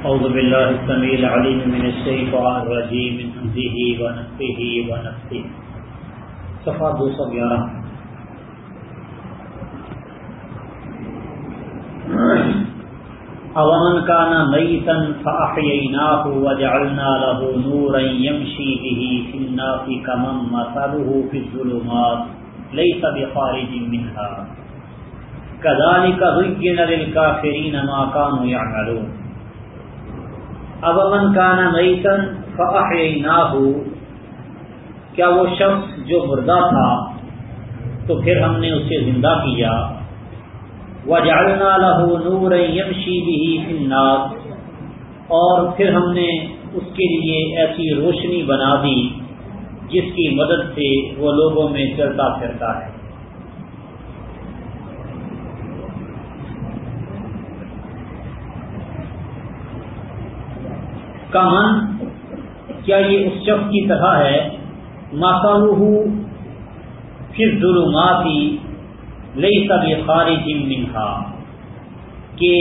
أعوذ بالله السميع العليم من الشيطان الرجيم، من همزه ونفخه ونفخه. صفحة 211 أَوَمَنْ كَانَ مَيْتًا فَأَحْيَيْنَاهُ وَجَعَلْنَا لَهُ نُورًا يَمْشِي بِهِ فِي النَّاسِ كَمَنْ مَثَلُهُ فِي الظُّلُمَاتِ، لَيْسَ بِخَارِجٍ مِنْهَا۔ كَذَلِكَ زُيِّنَ لِلْكَافِرِينَ مَا كَانُوا يَعْمَلُونَ۔ أَوَمَنْ كَانَ مَيْتًا فَأَحْيَيْنَاهُ کیا وہ شخص جو مردہ تھا، تو پھر ہم نے اسے زندہ کیا۔ وجعلنا له نورا يمشي به في الناس اور پھر ہم نے اس کے لیے ایسی روشنی بنا دی، جس کی مدد سے وہ لوگوں میں چلتا پھرتا ہے۔ کمن کیا یہ اس شخص کی طرح ہے؟ ماسالو پھر ظلماتی لئی سب خارج منہا، کہ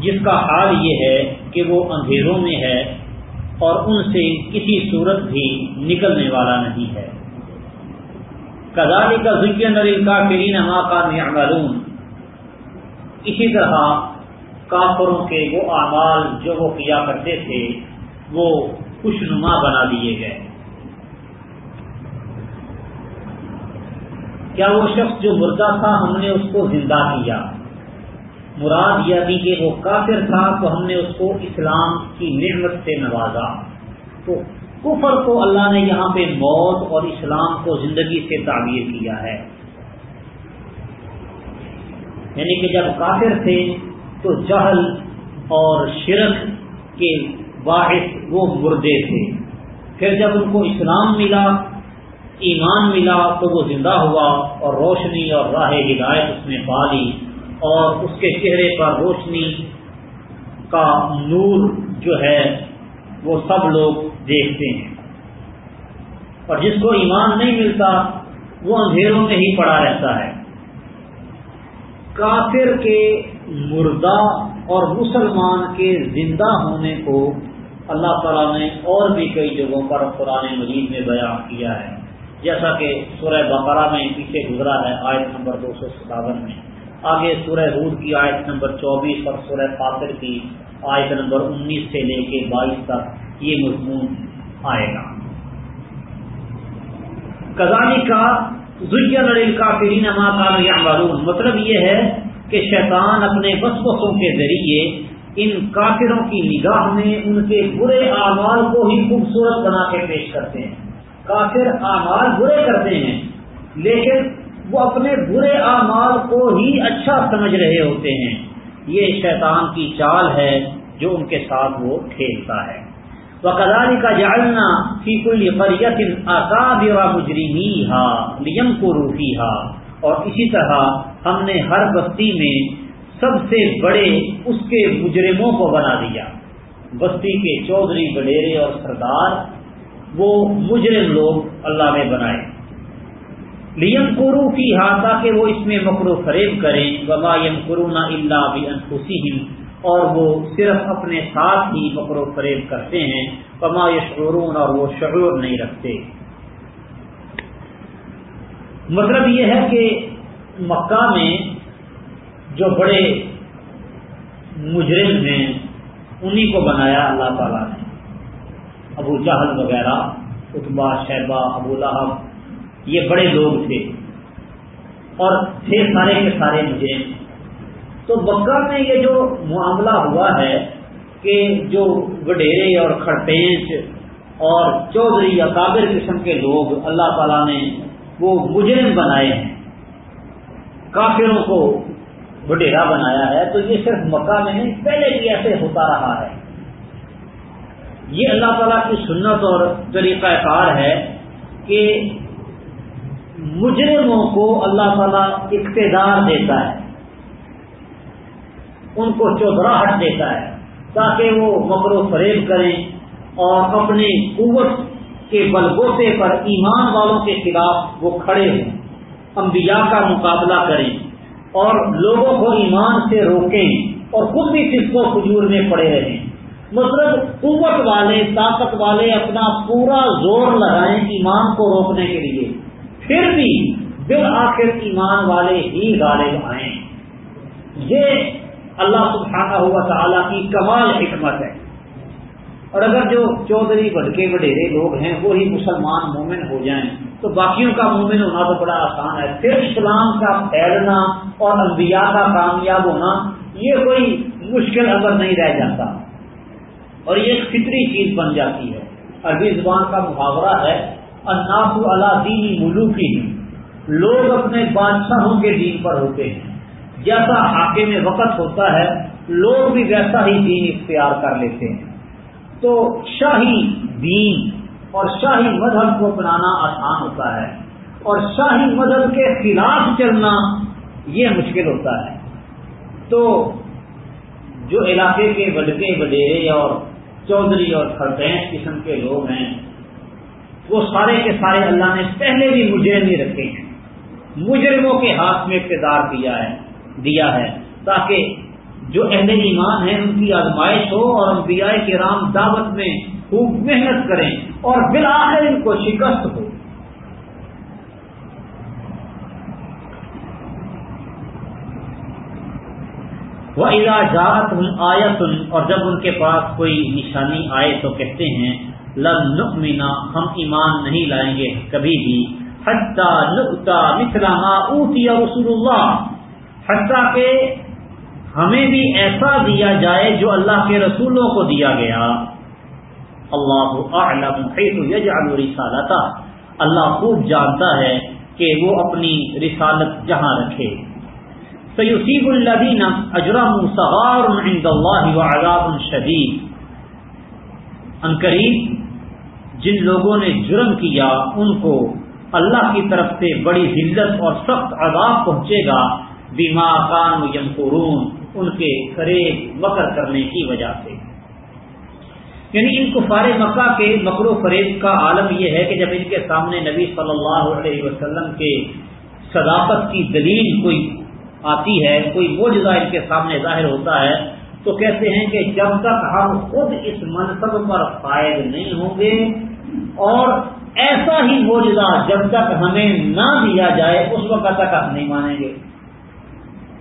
جس کا حال یہ ہے کہ وہ اندھیروں میں ہے اور ان سے کسی صورت بھی نکلنے والا نہیں ہے۔ کزالی کا ذکر نریل کا فرین اما کا معلوم اسی طرح کافروں کے وہ اعمال جو وہ کیا کرتے تھے، وہ خوشنما بنا دیے گئے۔ کیا وہ شخص جو مردہ تھا، ہم نے اس کو زندہ کیا؟ مراد یہ تھی کہ وہ کافر تھا، تو ہم نے اس کو اسلام کی نعمت سے نوازا۔ تو کفر کو اللہ نے یہاں پہ موت اور اسلام کو زندگی سے تعبیر کیا ہے۔ یعنی کہ جب کافر تھے تو جہل اور شرک کے باعث وہ مردے تھے۔ پھر جب ان کو اسلام ملا، ایمان ملا، تو وہ زندہ ہوا اور روشنی اور راہ ہدایت اس نے پا لی اور اس کے چہرے پر روشنی کا نور جو ہے، وہ سب لوگ دیکھتے ہیں۔ اور جس کو ایمان نہیں ملتا، وہ اندھیروں میں ہی پڑا رہتا ہے۔ کافر کے مردہ اور مسلمان کے زندہ ہونے کو اللہ تعالیٰ نے اور بھی کئی جگہوں پر قرآن مجید میں بیان کیا ہے۔ جیسا کہ سورہ بقرہ میں پیچھے گزرا ہے آیت نمبر دو سو ستاون میں۔ آگے سورہ رود کی آیت نمبر چوبیس اور سورہ فاطر کی آیت نمبر انیس سے لے کے بائیس تک یہ مضمون آئے گا۔ کزانی کا ذریعہ لڑل کا فرین معلوم مطلب یہ ہے کہ شیطان اپنے وسوسوں کے ذریعے ان کافروں کی نگاہ میں ان کے برے اعمال کو ہی خوبصورت بنا کے پیش کرتے ہیں۔ کافر اعمال برے کرتے ہیں، لیکن وہ اپنے برے اعمال کو ہی اچھا سمجھ رہے ہوتے ہیں۔ یہ شیطان کی چال ہے جو ان کے ساتھ وہ کھیلتا ہے۔ وہ کا جالنا فیق الفریت آکاب و مجرمی ہا نیم کو ہا اور اسی طرح ہم نے ہر بستی میں سب سے بڑے اس کے مجرموں کو بنا دیا۔ بستی کے چودھری بڈیرے اور سردار، وہ مجرم لوگ اللہ نے بنائے۔ لیم قرو کی ہاتھا کہ وہ اس میں مکرو فریب کریں۔ وبا یم قرونا اللہ بھی اور وہ صرف اپنے ساتھ ہی مکرو فریب کرتے ہیں، وما یشعرون اور وہ شعور نہیں رکھتے۔ مطلب یہ ہے کہ مکہ میں جو بڑے مجرم ہیں، انہی کو بنایا اللہ تعالیٰ نے۔ ابو جہل وغیرہ اتبا شہبہ، ابو لہب، یہ بڑے لوگ تھے۔ اور تھے سارے کے سارے مجھے تو بکا میں یہ جو معاملہ ہوا ہے کہ جو وڈیرے اور کھڑپینچ اور چودھری یا کابر قسم کے لوگ اللہ تعالیٰ نے وہ مجرم بنائے ہیں، کافروں کو وڈیرا بنایا ہے، تو یہ صرف مکہ میں نہیں، پہلے بھی ایسے ہوتا رہا ہے۔ یہ اللہ تعالیٰ کی سنت اور طریقہ کار ہے کہ مجرموں کو اللہ تعالیٰ اقتدار دیتا ہے۔ ان کو چودراہٹ دیتا ہے تاکہ وہ مکر و فریب کریں اور اپنی قوت کے بلبوتے پر ایمان والوں کے خلاف وہ کھڑے ہوں، انبیاء کا مقابلہ کریں اور لوگوں کو ایمان سے روکیں اور خود بھی فسق و فجور میں پڑے رہیں۔ مطلب قوت والے، طاقت والے اپنا پورا زور لگائیں ایمان کو روکنے کے لیے۔ پھر بھی بالآخر ایمان والے ہی غالب آئیں۔ یہ اللہ سبحانہ ہوا تعالیٰ کی کمال حکمت ہے۔ اور اگر جو چودھری بڑکے وڈیرے لوگ ہیں، وہی مسلمان مومن ہو جائیں، تو باقیوں کا مومن ہونا تو بڑا آسان ہے۔ پھر اسلام کا پھیلنا اور انبیاء کا کامیاب ہونا، یہ کوئی مشکل اگر نہیں رہ جاتا۔ اور یہ ایک فطری چیز بن جاتی ہے۔ عربی زبان کا محاورہ ہے اناف اللہ دینی ملوکی لوگ اپنے بادشاہوں کے دین پر ہوتے ہیں۔ جیسا حاکے میں وقت ہوتا ہے، لوگ بھی ویسا ہی دین اختیار کر لیتے ہیں۔ تو شاہی دین اور شاہی مذہب کو اپنانا آسان ہوتا ہے۔ اور شاہی مذہب کے خلاف چلنا یہ مشکل ہوتا ہے۔ تو جو علاقے کے بڑکے وڈیرے اور چودھری اور خرطین قسم کے لوگ ہیں، وہ سارے کے سارے اللہ نے پہلے بھی مجرم ہی رکھے ہیں۔ مجرموں کے ہاتھ میں اقتدار دیا ہے۔ دیا ہے۔ تاکہ جو اہل ایمان ہیں، ان کی آزمائش ہو اور انبیاء کے رام دعوت میں خوب محنت کریں اور بالآخر ان کو شکست ہو۔ وہ جات آیت اور جب ان کے پاس کوئی نشانی آئے تو کہتے ہیں لم نکمینا ہم ایمان نہیں لائیں گے کبھی بھی حتہ نکتا مسلامہ اوتیا رسول اللہ حتیٰ کہ ہمیں بھی ایسا دیا جائے جو اللہ کے رسولوں کو دیا گیا۔ اللہ اعلم حیث یجعل رسالتا۔ اللہ خوب جانتا ہے کہ وہ اپنی رسالت جہاں رکھے۔ سیصیب الذین اجرم صغار عند اللہ وعذاب شدید۔ انقریب جن لوگوں نے جرم کیا، ان کو اللہ کی طرف سے بڑی ذلت اور سخت عذاب پہنچے گا۔ بیما کان یمکرون ان کے فریب مکر کرنے کی وجہ سے۔ یعنی ان کفار مکہ کے مکر و فریب کا عالم یہ ہے کہ جب ان کے سامنے نبی صلی اللہ علیہ وسلم کے صداقت کی دلیل کوئی آتی ہے، کوئی موجودہ ان کے سامنے ظاہر ہوتا ہے، تو کہتے ہیں کہ جب تک ہم خود اس منصب پر فائد نہیں ہوں گے، اور ایسا ہی موجودہ جب تک ہمیں نہ دیا جائے، اس وقت تک ہم نہیں مانیں گے۔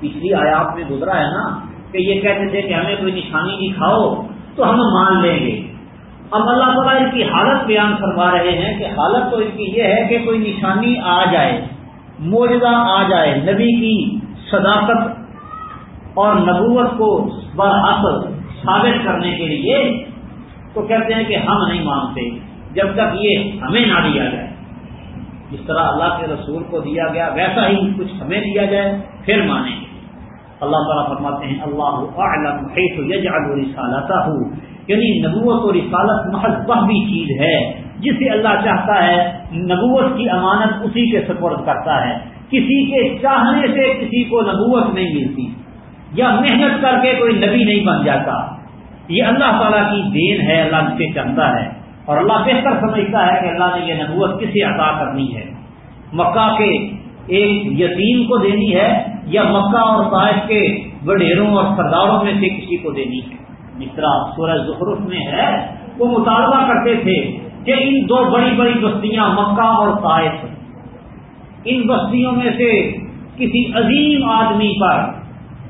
پچھلی آیات میں گزرا ہے نا کہ یہ کہتے تھے کہ ہمیں کوئی نشانی دکھاؤ تو ہم مان لیں گے۔ اب اللہ تعالیٰ ان کی حالت بیان فرما رہے ہیں کہ حالت تو ان کی یہ ہے کہ کوئی نشانی آ جائے موجودہ آ جائے نبی کی صداقت اور نبوت کو برحاصل ثابت کرنے کے لیے، تو کہتے ہیں کہ ہم نہیں مانتے۔ جب تک یہ ہمیں نہ دیا جائے۔ جس طرح اللہ کے رسول کو دیا گیا، ویسا ہی کچھ ہمیں دیا جائے، پھر مانیں گے۔ اللہ تعالیٰ فرماتے ہیں، اللہ اعلم حیث یجعل رسالتہ. یعنی نبوت و رسالت محض وہ بھی چیز ہے، جسے اللہ چاہتا ہے، نبوت کی امانت اسی کے سپرد کرتا ہے۔ کسی کے چاہنے سے کسی کو نبوت نہیں ملتی، یا محنت کر کے کوئی نبی نہیں بن جاتا۔ یہ اللہ تعالیٰ کی دین ہے، اللہ جسے چاہتا ہے۔ اور اللہ بہتر سمجھتا ہے کہ اللہ نے یہ نبوت کسے عطا کرنی ہے۔ مکہ کے ایک یتیم کو دینی ہے یا مکہ اور طائف کے وڈیروں اور سرداروں میں سے کسی کو دینی ہے۔ جس طرح سورج زخرف میں ہے، وہ مطالبہ کرتے تھے کہ ان دو بڑی بڑی بستیاں مکہ اور طائف ان بستیوں میں سے کسی عظیم آدمی پر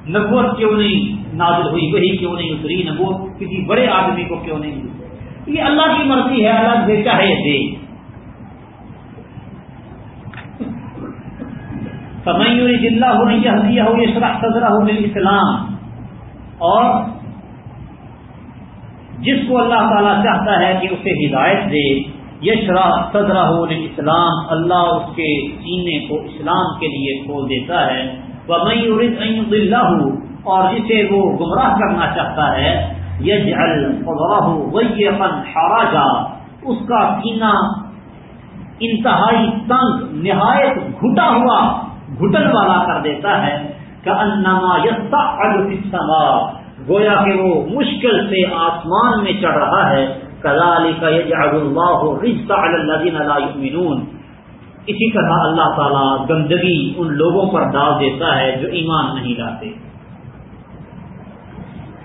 نبوت کیوں نہیں نازل ہوئی؟ وہی کیوں نہیں اتری نبوت؟ کسی بڑے آدمی کو کیوں نہیں یہ اللہ کی مرضی ہے، اللہ سے چاہے دے۔ سمعی جلد ہو رہی ہو یہ شرح صدرہ ہو اسلام اور جس کو اللہ تعالیٰ چاہتا ہے کہ اسے ہدایت دے یہ شرح صدرہ ہو اسلام اللہ اس کے سینے کو اسلام کے لیے کھول دیتا ہے۔ وہ میں اور جسے وہ گمراہ کرنا چاہتا ہے یہ جل ہو اپن اس کا سینہ انتہائی تنگ، نہایت گھٹا ہوا گھٹن والا کر دیتا ہے کہ انما السما، گویا کہ وہ مشکل سے آسمان میں چڑھ رہا ہے کزالی کا اللہ رشتہ اللہ اسی طرح اللہ تعالیٰ گندگی ان لوگوں پر ڈال دیتا ہے جو ایمان نہیں لاتے۔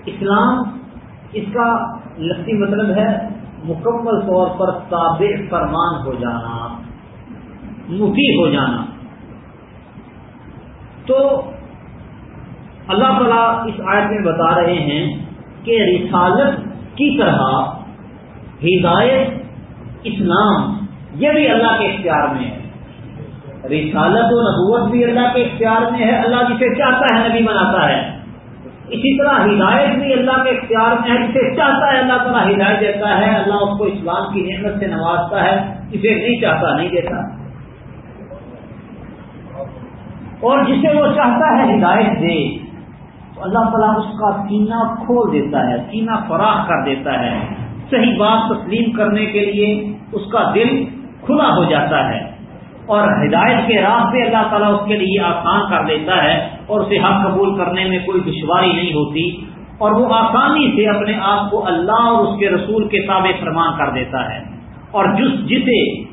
اسلام اس کا لفظی مطلب ہے مکمل طور پر تابع فرمان ہو جانا مفی ہو جانا۔ تو اللہ تعالیٰ اس آیت میں بتا رہے ہیں کہ رسالت کی طرح ہدایت، اسلام، یہ بھی اللہ کے اختیار میں ہے۔ رسالت و نبوت بھی اللہ کے اختیار میں ہے، اللہ جسے چاہتا ہے، نبی بناتا ہے۔ اسی طرح ہدایت بھی اللہ کے اختیار میں ہے، جسے چاہتا ہے، اللہ تعالیٰ ہدایت دیتا ہے، اللہ اس کو اسلام کی نعمت سے نوازتا ہے جسے نہیں چاہتا، نہیں دیتا۔ اور جسے وہ چاہتا ہے ہدایت دے، تو اللہ تعالیٰ اس کا سینہ کھول دیتا ہے سینہ فراہ کر دیتا ہے۔ صحیح بات تسلیم کرنے کے لیے اس کا دل کھلا ہو جاتا ہے۔ اور ہدایت کے راہ پہ اللہ تعالیٰ اس کے لیے آسان کر دیتا ہے، اور اسے حق قبول کرنے میں کوئی دشواری نہیں ہوتی۔ اور وہ آسانی سے اپنے آپ کو اللہ اور اس کے رسول کے تابع فرمان کر دیتا ہے۔ اور جس جسے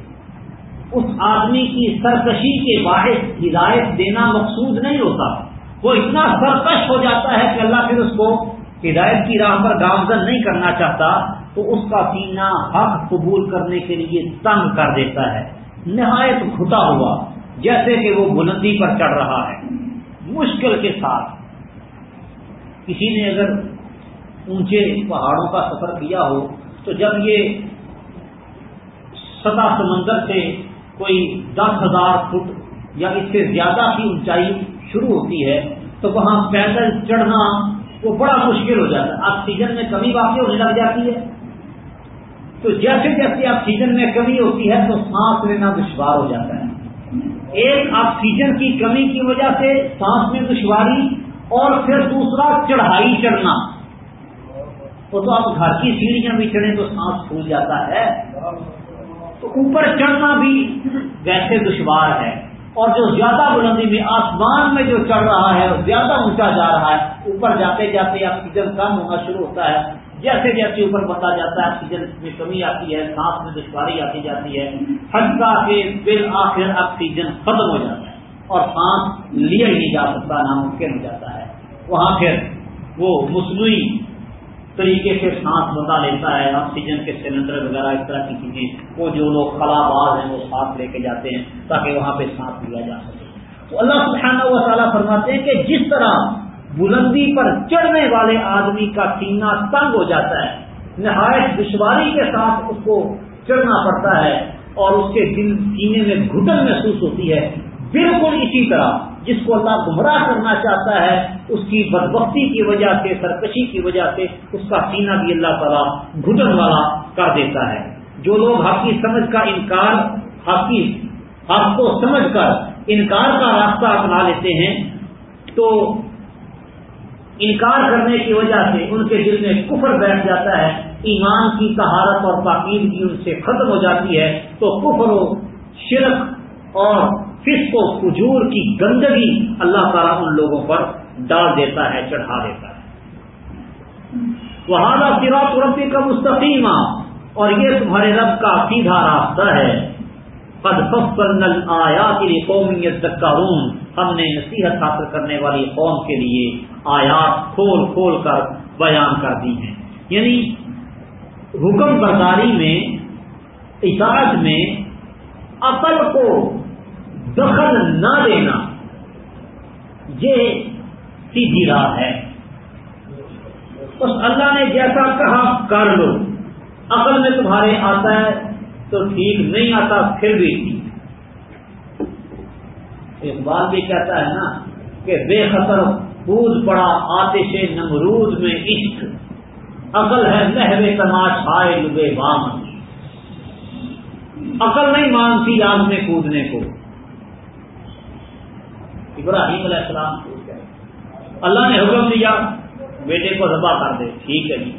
اس آدمی کی سرکشی کے باعث ہدایت دینا مقصود نہیں ہوتا۔ وہ اتنا سرکش ہو جاتا ہے کہ اللہ پھر اس کو ہدایت کی راہ پر گامزن نہیں کرنا چاہتا، تو اس کا سینہ حق قبول کرنے کے لیے تنگ کر دیتا ہے۔ نہایت گھٹا ہوا، جیسے کہ وہ بلندی پر چڑھ رہا ہے۔ مشکل کے ساتھ۔ کسی نے اگر اونچے پہاڑوں کا سفر کیا ہو، تو جب یہ سطح سمندر سے کوئی دس ہزار فٹ یا اس سے زیادہ کی اونچائی شروع ہوتی ہے، تو وہاں پیدل چڑھنا وہ بڑا مشکل ہو جاتا ہے۔ آکسیجن میں کمی واقع ہونے لگ جاتی ہے۔ تو جیسے جیسے آکسیجن میں کمی ہوتی ہے، تو سانس لینا دشوار ہو جاتا ہے۔ ایک آکسیجن کی کمی کی وجہ سے سانس میں دشواری اور پھر دوسرا چڑھائی چڑھنا۔ وہ تو آپ گھر کی سیڑھیاں بھی چڑھیں تو سانس پھول جاتا ہے۔ تو اوپر چڑھنا بھی ویسے دشوار ہے۔ اور جو زیادہ بلندی میں آسمان میں جو چڑھ رہا ہے زیادہ اونچا جا رہا ہے، اوپر جاتے جاتے آکسیجن کم ہونا شروع ہوتا ہے۔ جیسے جیسے اوپر بڑھتا جاتا ہے، آکسیجن میں کمی آتی ہے، سانس میں دشواری آتی جاتی ہے۔ ہلکا کے بالآخر آکسیجن ختم ہو جاتا ہے۔ اور سانس لیا ہی نہیں جا سکتا ناممکن ہو جاتا ہے۔ وہاں پھر وہ مصنوعی طریقے سے سانس بتا لیتا ہے، آکسیجن کے سلنڈر وغیرہ اس طرح کی چیزیں، وہ جو لوگ خلا باز ہیں، وہ ساتھ لے کے جاتے ہیں تاکہ وہاں پہ سانس لیا جا سکے۔ تو اللہ سبحانہ و تعالیٰ فرماتے ہیں کہ جس طرح بلندی پر چڑھنے والے آدمی کا سینہ تنگ ہو جاتا ہے، نہایت دشواری کے ساتھ اس کو چڑھنا پڑتا ہے اور اس کے دل سینے میں گھٹن محسوس ہوتی ہے، بالکل اسی طرح جس کو اللہ گمراہ کرنا چاہتا ہے اس کی بدبختی کی وجہ سے، سرکشی کی وجہ سے اس کا سینہ بھی اللہ تعالیٰ گھٹن والا کر دیتا ہے۔ جو لوگ حق کی سمجھ کا انکار حق حق کو سمجھ کر انکار کا راستہ اپنا لیتے ہیں، تو انکار کرنے کی وجہ سے ان کے دل میں کفر بیٹھ جاتا ہے، ایمان کی تہارت اور پاکیزگی ان سے ختم ہو جاتی ہے۔ تو کفر و شرک اور فسق و فجور کی گندگی اللہ تعالیٰ ان لوگوں پر ڈال دیتا ہے، چڑھا دیتا ہے۔ وہاں سرا ربی کا مستقیم اور یہ تمہارے رب کا سیدھا راستہ ہے۔ پد فصل آیا کی قومیت ہم نے نصیحت حاصل کرنے والی قوم کے لیے آیات کھول کھول کر بیان کر دی ہیں۔ یعنی حکم برداری میں، اطاعت میں عقل کو دخل نہ دینا، یہ سیدھی راہ ہے۔ بس اللہ نے جیسا کہا کر لو۔ عقل میں تمہارے آتا ہے تو ٹھیک نہیں آتا پھر بھی ٹھیک۔ اقبال بھی کہتا ہے نا کہ بے خطر کود پڑا آتش نمرود میں عشق۔ عقل ہے لہو تماش ہائے لبے بام۔ عقل نہیں مانتی آگ میں کودنے کو۔ ابراہیم علیہ السلام کو اللہ نے حکم دیا، بیٹے کو ذبح کر دے۔ ٹھیک ہے جی۔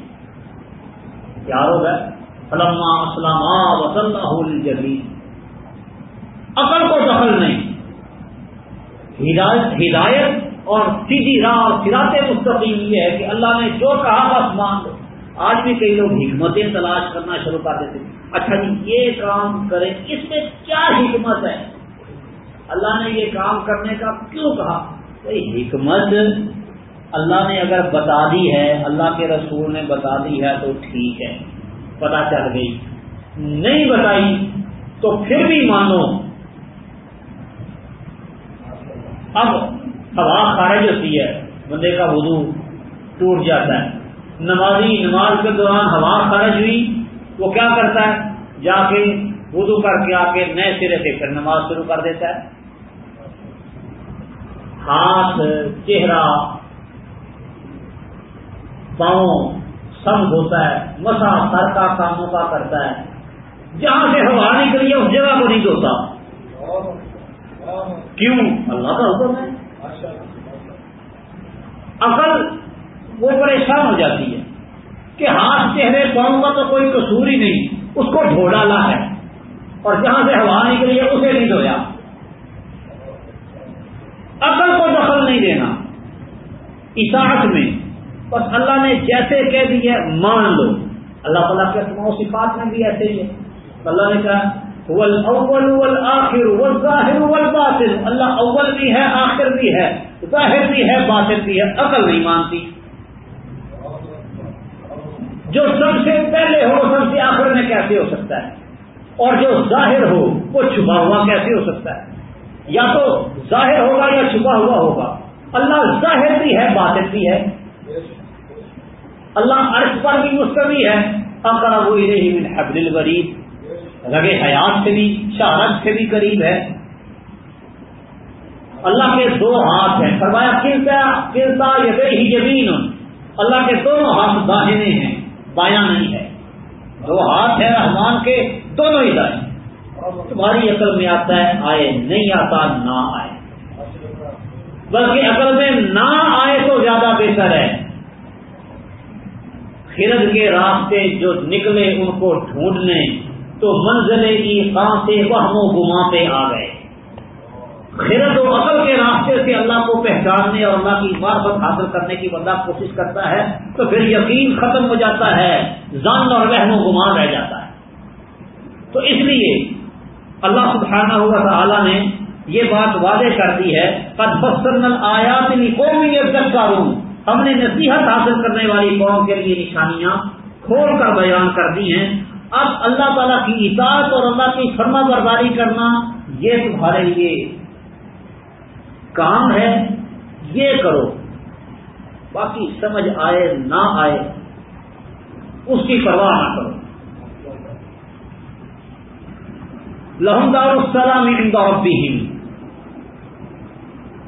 پیار ہو گئے۔ علما اسلام وسلم عقل کو دخل نہیں۔ ہدایت ہدایت اور سیدھی راہ اور سراط مستقیم یہ ہے کہ اللہ نے جو کہا بس مان دو آج بھی کئی لوگ حکمتیں تلاش کرنا شروع کر دیتے اچھا جی یہ کام کریں۔ اس میں کیا حکمت ہے؟ اللہ نے یہ کام کرنے کا کیوں کہا؟ حکمت اللہ نے اگر بتا دی ہے، اللہ کے رسول نے بتا دی ہے تو ٹھیک ہے۔ پتا چل گئی۔ نہیں بتائی تو پھر بھی مانو۔ اب ہوا خارج ہوتی ہے۔ بندے کا وضو ٹوٹ جاتا ہے۔ نمازی نماز کے دوران ہوا خارج ہوئی، وہ کیا کرتا ہے؟ جا کے وضو کر کے آ کے نئے سرے سے پھر نماز شروع کر دیتا ہے۔ ہاتھ، چہرہ پاؤں سب ہوتا ہے، مسا سر کا کاموں کا کرتا ہے۔ جہاں سے ہوا نکلی ہے، اس جگہ کو نہیں دھوتا کیوں؟ اللہ کا حکم ہے۔ اصل وہ پریشان ہو جاتی ہے کہ ہاتھ چہرے پاؤں کا تو کوئی قصور ہی نہیں، اس کو ڈھو ڈالا ہے۔ اور جہاں سے ہوا نکلی ہے، اسے نہیں دھویا۔ عقل کو دخل نہیں دینا۔ اشاعت میں بس اللہ نے جیسے کہہ دی ہے، مان لو۔ اللہ تعالیٰ کے صفات میں بھی ایسے ہی ہے۔ اللہ نے کہا اول والآخر والظاہر والباطن۔ اللہ اول بھی ہے، آخر بھی ہے۔ ظاہر بھی ہے، باطن بھی ہے، عقل نہیں مانتی۔ جو سب سے پہلے ہو سب سے آخر میں کیسے ہو سکتا ہے؟ اور جو ظاہر ہو، وہ چھپا ہوا کیسے ہو سکتا ہے؟ یا تو ظاہر ہوگا یا چھپا ہوا ہوگا۔ اللہ ظاہر بھی ہے، باطن بھی ہے۔ اللہ عرش پر بھی مستوی ہے۔ اکرا وہ من حبل الورید۔ رگے حیات سے بھی شہرت سے بھی قریب ہے۔ اللہ کے دو ہاتھ ہیں۔ فرمایا کلتا کلتا یہ ہی زمین اللہ کے دونوں ہاتھ داہنے ہیں، بایاں نہیں ہے۔ دو ہاتھ ہیں رحمان کے، دونوں ہی دائیں تمہاری عقل میں آتا ہے، آئے نہیں آتا، نہ آئے۔ بلکہ عقل میں نہ آئے تو زیادہ بہتر ہے۔ خرد کے راستے جو نکلے ان کو ڈھونڈنے، تو منزل کی کہاں سے وہم و گما پہ آ گئے۔ خرد و عقل کے راستے سے اللہ کو پہچاننے اور اللہ کی عبادت حاصل کرنے کی بندہ کوشش کرتا ہے، تو پھر یقین ختم ہو جاتا ہے زن اور وہم و گمان رہ جاتا ہے۔ تو اس لیے اللہ سبحانہ ہوا تعالیٰ نے یہ بات واضح کر دی ہے، قد فصل آیات قومی کروں ہم نے نصیحت حاصل کرنے والی قوم کے لیے نشانیاں کھول کر بیان کر دی ہیں۔ اب اللہ تعالیٰ کی اطاعت اور اللہ کی فرما برداری کرنا یہ تمہارے لیے کام ہے۔ یہ کرو۔ باقی سمجھ آئے نہ آئے، اس کی پرواہ نہ کرو۔ لہمدار السلام بھی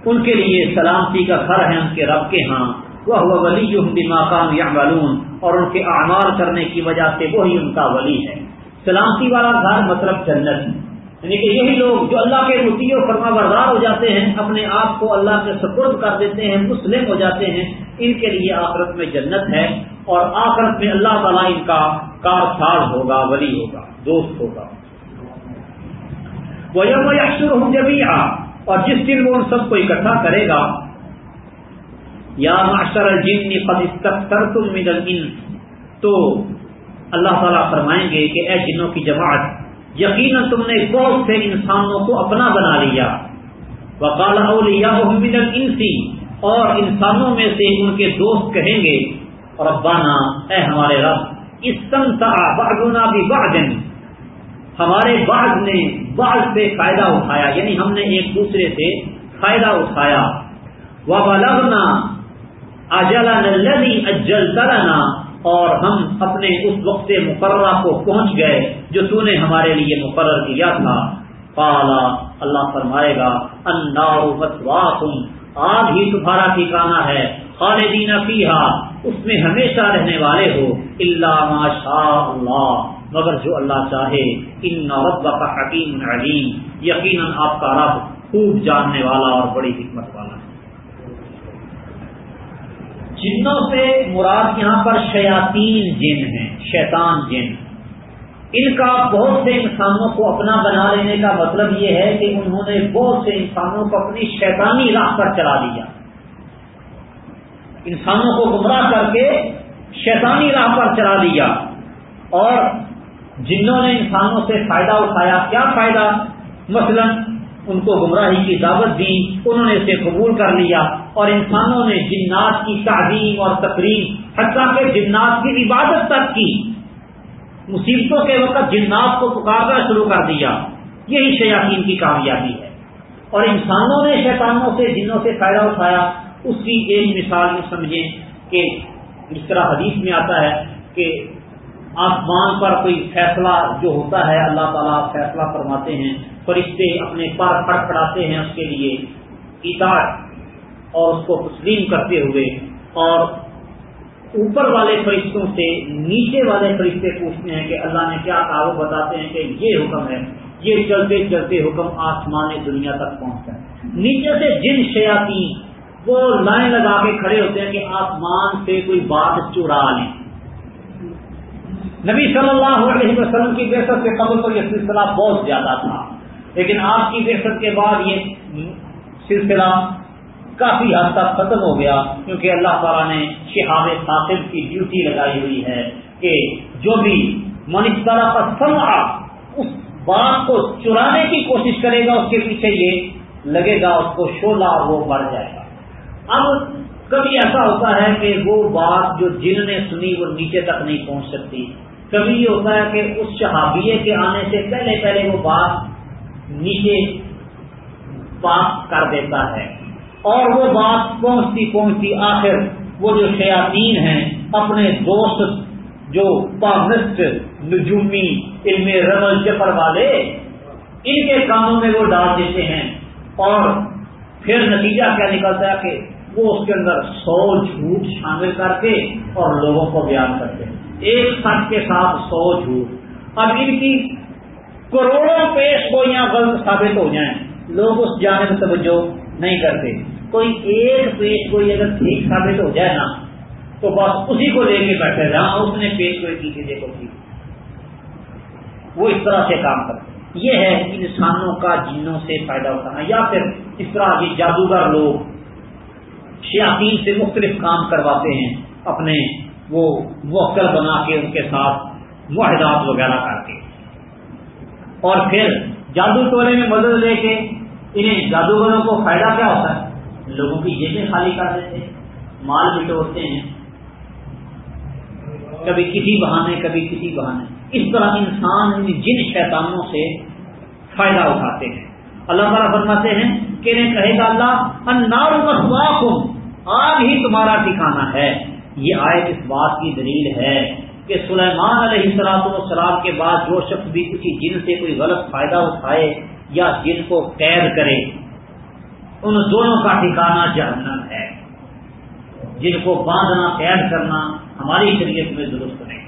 ان کے لیے سلامتی کا گھر ہے ان کے رب کے ہاں۔ وہ ولی ماکام یا اور ان کے اعمال کرنے کی وجہ سے وہی ان کا ولی ہے۔ سلامتی والا گھر مطلب جنت۔ یعنی کہ یہی لوگ جو اللہ کے متی و فرما بردار ہو جاتے ہیں، اپنے آپ کو اللہ کے سپرد کر دیتے ہیں، مسلم ہو جاتے ہیں، ان کے لیے آخرت میں جنت ہے اور آخرت میں اللہ تعالیٰ ان کا کار ساز ہوگا، ولی ہوگا، دوست ہوگا۔ وہ یکشر ہوں جبھی اور جس دن وہ ان سب کو اکٹھا کرے گا یا معاشر الجن قد استكثرتم من الانس تو اللہ تعالیٰ فرمائیں گے کہ اے جنوں کی جماعت، یقیناً تم نے بہت سے انسانوں کو اپنا بنا لیا۔ وقال اولیاءهم من الانس اور انسانوں میں سے ان کے دوست کہیں گے، ربانا، اے ہمارے رب، استمتع بعضنا ببعض. ہمارے بعض نے بعض سے فائدہ اٹھایا یعنی ہم نے ایک دوسرے سے فائدہ اٹھایا۔ وہ بلغنا اجلا نلدی اجل تلنا اور ہم اپنے اس وقت مقررہ کو پہنچ گئے جو تو نے ہمارے لیے مقرر کیا تھا۔ پالا اللہ فرمائے گا اناؤ آگ ہی تمہارا ٹھکانا ہے، خالدین فیحا اس میں ہمیشہ رہنے والے ہو اللہ ماشاء اللہ۔ مگر جو اللہ چاہے، ان رب کا حکیم علیم، یقیناً آپ کا رب خوب جاننے والا اور بڑی حکمت والا ہے۔ جنوں سے مراد یہاں پر شیاتین جن ہیں، شیطان جن۔ ان کا بہت سے انسانوں کو اپنا بنا لینے کا مطلب یہ ہے کہ انہوں نے بہت سے انسانوں کو اپنی شیطانی راہ پر چلا دیا انسانوں کو گمراہ کر کے شیطانی راہ پر چلا دیا اور جنہوں نے انسانوں سے فائدہ اٹھایا۔ کیا فائدہ؟ مثلا ان کو گمراہی کی دعوت دی، انہوں نے اسے قبول کر لیا اور انسانوں نے جنات کی تعلیم اور تقریب، حتیٰ کہ جنات کی عبادت تک کی۔ مصیبتوں کے وقت جنات کو پکارنا شروع کر دیا۔ یہی شیاطین کی کامیابی ہے۔ اور انسانوں نے شیطانوں سے، جنوں سے فائدہ اٹھایا۔ اس کی ایک مثال میں سمجھیں کہ جس طرح حدیث میں آتا ہے کہ آسمان پر کوئی فیصلہ جو ہوتا ہے، اللہ تعالیٰ فیصلہ فرماتے ہیں۔ فرشتے اپنے پر پڑ پڑاتے ہیں اس کے لیے اطاعت اور اس کو تسلیم کرتے ہوئے، اور اوپر والے فرشتوں سے نیچے والے فرشتے پوچھتے ہیں کہ اللہ نے کیا کہا؟ وہ بتاتے ہیں کہ یہ حکم ہے، یہ چلتے چلتے حکم آسمان دنیا تک پہنچتا ہے۔ نیچے سے جن شیاتی وہ لائن لگا کے کھڑے ہوتے ہیں کہ آسمان سے کوئی بات چورا لیں۔ نبی صلی اللہ علیہ وسلم کی بحثت کے قبل پر یہ سلسلہ بہت زیادہ تھا۔ لیکن آپ کی بحثت کے بعد یہ سلسلہ کافی حد تک ختم ہو گیا، کیونکہ اللہ تعالیٰ نے شہاب ثاقب کی ڈیوٹی لگائی ہوئی ہے کہ جو بھی منسطرہ کا سما اس بات کو چرانے کی کوشش کرے گا، اس کے پیچھے یہ لگے گا، اس کو شولا وہ بڑھ جائے گا۔ اب کبھی ایسا ہوتا ہے کہ وہ بات جو جن نے سنی وہ نیچے تک نہیں پہنچ سکتی۔ کبھی یہ ہوتا ہے کہ اس شہابیے کے آنے سے پہلے پہلے وہ بات نیچے پاس کر دیتا ہے۔ اور وہ بات پہنچتی پہنچتی آخر وہ جو شیاطین ہیں، اپنے دوست جو پابلسٹ نجومی، علم رمل چپر والے، ان کے کاموں میں وہ ڈال دیتے ہیں۔ اور پھر نتیجہ کیا نکلتا ہے کہ وہ اس کے اندر سو جھوٹ شامل کر کے اور لوگوں کو بیان کرتے ہیں۔ ایک سچ کے ساتھ سو جھوٹ۔ اب ان کی کروڑوں پیش گوئیاں غلط ثابت ہو جائیں۔ لوگ اس جانب توجہ نہیں کرتے۔ کوئی ایک پیش گوئی اگر ٹھیک ثابت ہو جائے نا، تو بس اسی کو لے کے بیٹھے جہاں اس نے پیش گوئی کی تھی دیکھو تھی وہ اس طرح سے کام کرتے یہ ہے انسانوں کا جنوں سے فائدہ اٹھانا یا پھر اس طرح کی جادوگر لوگ شیاطین سے مختلف کام کرواتے ہیں، اپنے وہ موکل بنا کے ان کے ساتھ معاہدات وغیرہ کر کے۔ اور پھر جادو ٹولے میں مدد لے کے انہیں جادوگروں کو فائدہ کیا ہوتا ہے؟ لوگوں کی جیبیں خالی کر دیتے مال بٹورتے ہیں۔ کبھی کسی بہانے، کبھی کسی بہانے۔ اس طرح انسان جن شیطانوں سے فائدہ اٹھاتے ہیں۔ اللہ تعالیٰ فرماتے ہیں کہ انہیں کہے گا اللہ انار آگ ہی تمہارا ٹھکانا ہے۔ یہ آئے اس بات کی دلیل ہے۔ کہ سلیمان علیہ السلام و کے بعد جو شخص بھی کسی جن سے کوئی غلط فائدہ اٹھائے یا جن کو قید کرے، ان دونوں کا ٹھکانا جہنم ہے۔ جن کو باندھنا، قید کرنا ہماری شریعت میں درست نہیں۔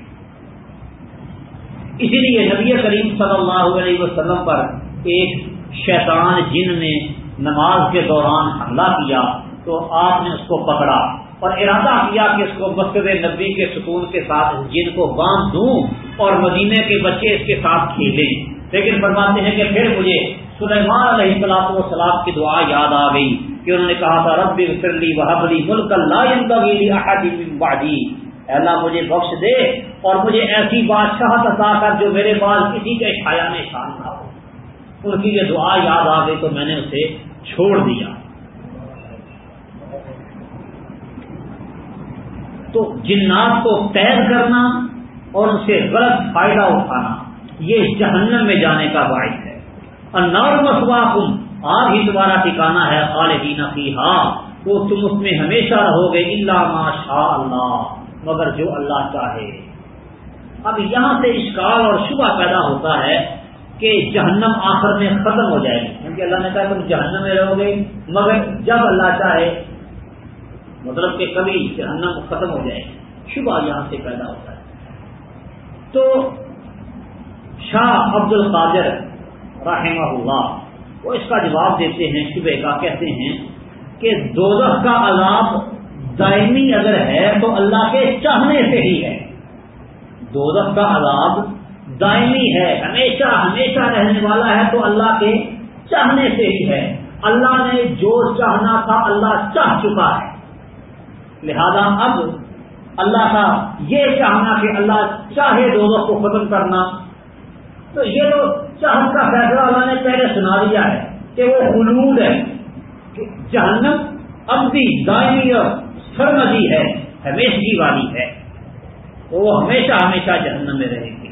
اسی لیے نبی کریم صلی اللہ علیہ وسلم پر ایک شیطان جن نے نماز کے دوران حملہ کیا تو آپ نے اس کو پکڑا۔ اور ارادہ کیا کہ اس کو مسجد نبی کے ستون کے ساتھ جن کو باندھ دوں اور مدینے کے بچے اس کے ساتھ کھیلیں۔ لیکن فرماتے ہیں کہ پھر مجھے سلیمان علیہ السلام و سلام کی دعا یاد آ گئی کہ انہوں نے کہا تھا، رب فرلی وحبلی ملک اللہ اللہ، مجھے بخش دے اور مجھے ایسی بادشاہ عطا کر جو میرے بعد کسی کے چھایا میں شان نہ ہو۔ ان کی یہ دعا یاد آ گئی تو میں نے اسے چھوڑ دیا۔ تو جنات کو قید کرنا اور ان سے غلط فائدہ اٹھانا، یہ جہنم میں جانے کا باعث ہے۔ اور نور آج ہی تمہارا ٹھکانا ہے، خالدین فی ہاں تو تم اس میں ہمیشہ رہو گے اللہ ماشاء اللہ، مگر جو اللہ چاہے۔ اب یہاں سے اشکال اور شبہ پیدا ہوتا ہے کہ جہنم آخر میں ختم ہو جائے گی۔ کیونکہ اللہ نے کہا تم جہنم میں رہو گے مگر جب اللہ چاہے مطلب کہ کبھی جہنم ختم ہو جائے، شبہ یہاں سے پیدا ہوتا ہے۔ تو شاہ عبد القادر رحمہ اللہ وہ اس کا جواب دیتے ہیں، شبہ کا کہتے ہیں کہ دوزخ کا عذاب دائمی اگر ہے تو اللہ کے چاہنے سے ہی ہے۔ دوزخ کا عذاب دائمی ہے، ہمیشہ ہمیشہ رہنے والا ہے تو اللہ کے چاہنے سے ہی ہے۔ اللہ نے جو چاہنا تھا، اللہ چاہ چکا ہے۔ لہذا اب اللہ کا یہ چاہنا کہ اللہ چاہے دوزخ کو ختم کرنا۔ تو یہ تو چاہت کا فیصلہ اللہ نے پہلے سنا دیا ہے کہ وہ خلود ہے کہ جہنم ابدی دائمی اور سرمدی ہے، ہمیشگی والی ہے۔ تو وہ ہمیشہ ہمیشہ جہنم میں رہے گی۔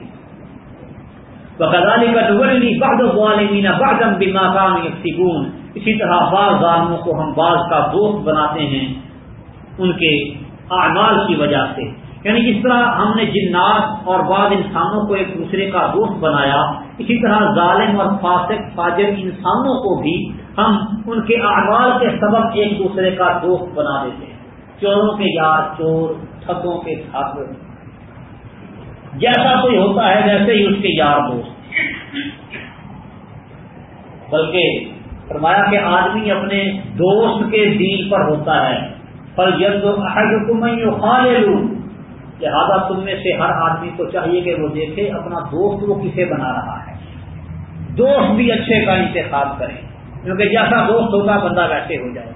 بقدالی کا ڈبلی بعد والمین بعدم بما کام یکسبون اسی طرح بعض ظالموں کو ہم بعض کا دوست بناتے ہیں۔ ان کے اعمال کی وجہ سے۔ یعنی جس طرح ہم نے جنات اور بعض انسانوں کو ایک دوسرے کا دوست بنایا، اسی طرح ظالم اور فاسق، فاجر انسانوں کو بھی ہم ان کے اعمال کے سبب ایک دوسرے کا دوست بنا دیتے ہیں۔ چوروں کے یار، چور ٹھگوں کے ٹھگ جیسا کوئی ہوتا ہے ویسے ہی اس کے یار دوست۔ بلکہ فرمایا کہ آدمی اپنے دوست کے دین پر ہوتا ہے۔ پل جلد لوں لہذا تم میں سے ہر آدمی کو چاہیے کہ وہ دیکھے اپنا دوست وہ کسے بنا رہا ہے۔ دوست بھی اچھے کا انتخاب کرے کیونکہ جیسا دوست ہوگا بندہ ویسے ہو جائے۔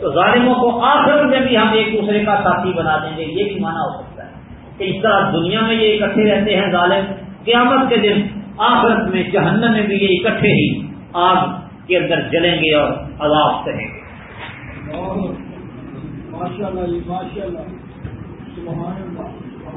تو ظالموں کو آخر میں بھی ہم ایک دوسرے کا ساتھی بنا دیں گے، یہ بھی مانا ہو سکتا ہے۔ کہ اس طرح دنیا میں یہ اکٹھے رہتے ہیں ظالم، قیامت کے دن آخرت میں جہنم میں بھی یہ اکٹھے ہی آگ کے اندر جلیں گے اور عذاب سہیں گے۔ ماشاء جی، اللہ ماشاء اللہ۔ سبحان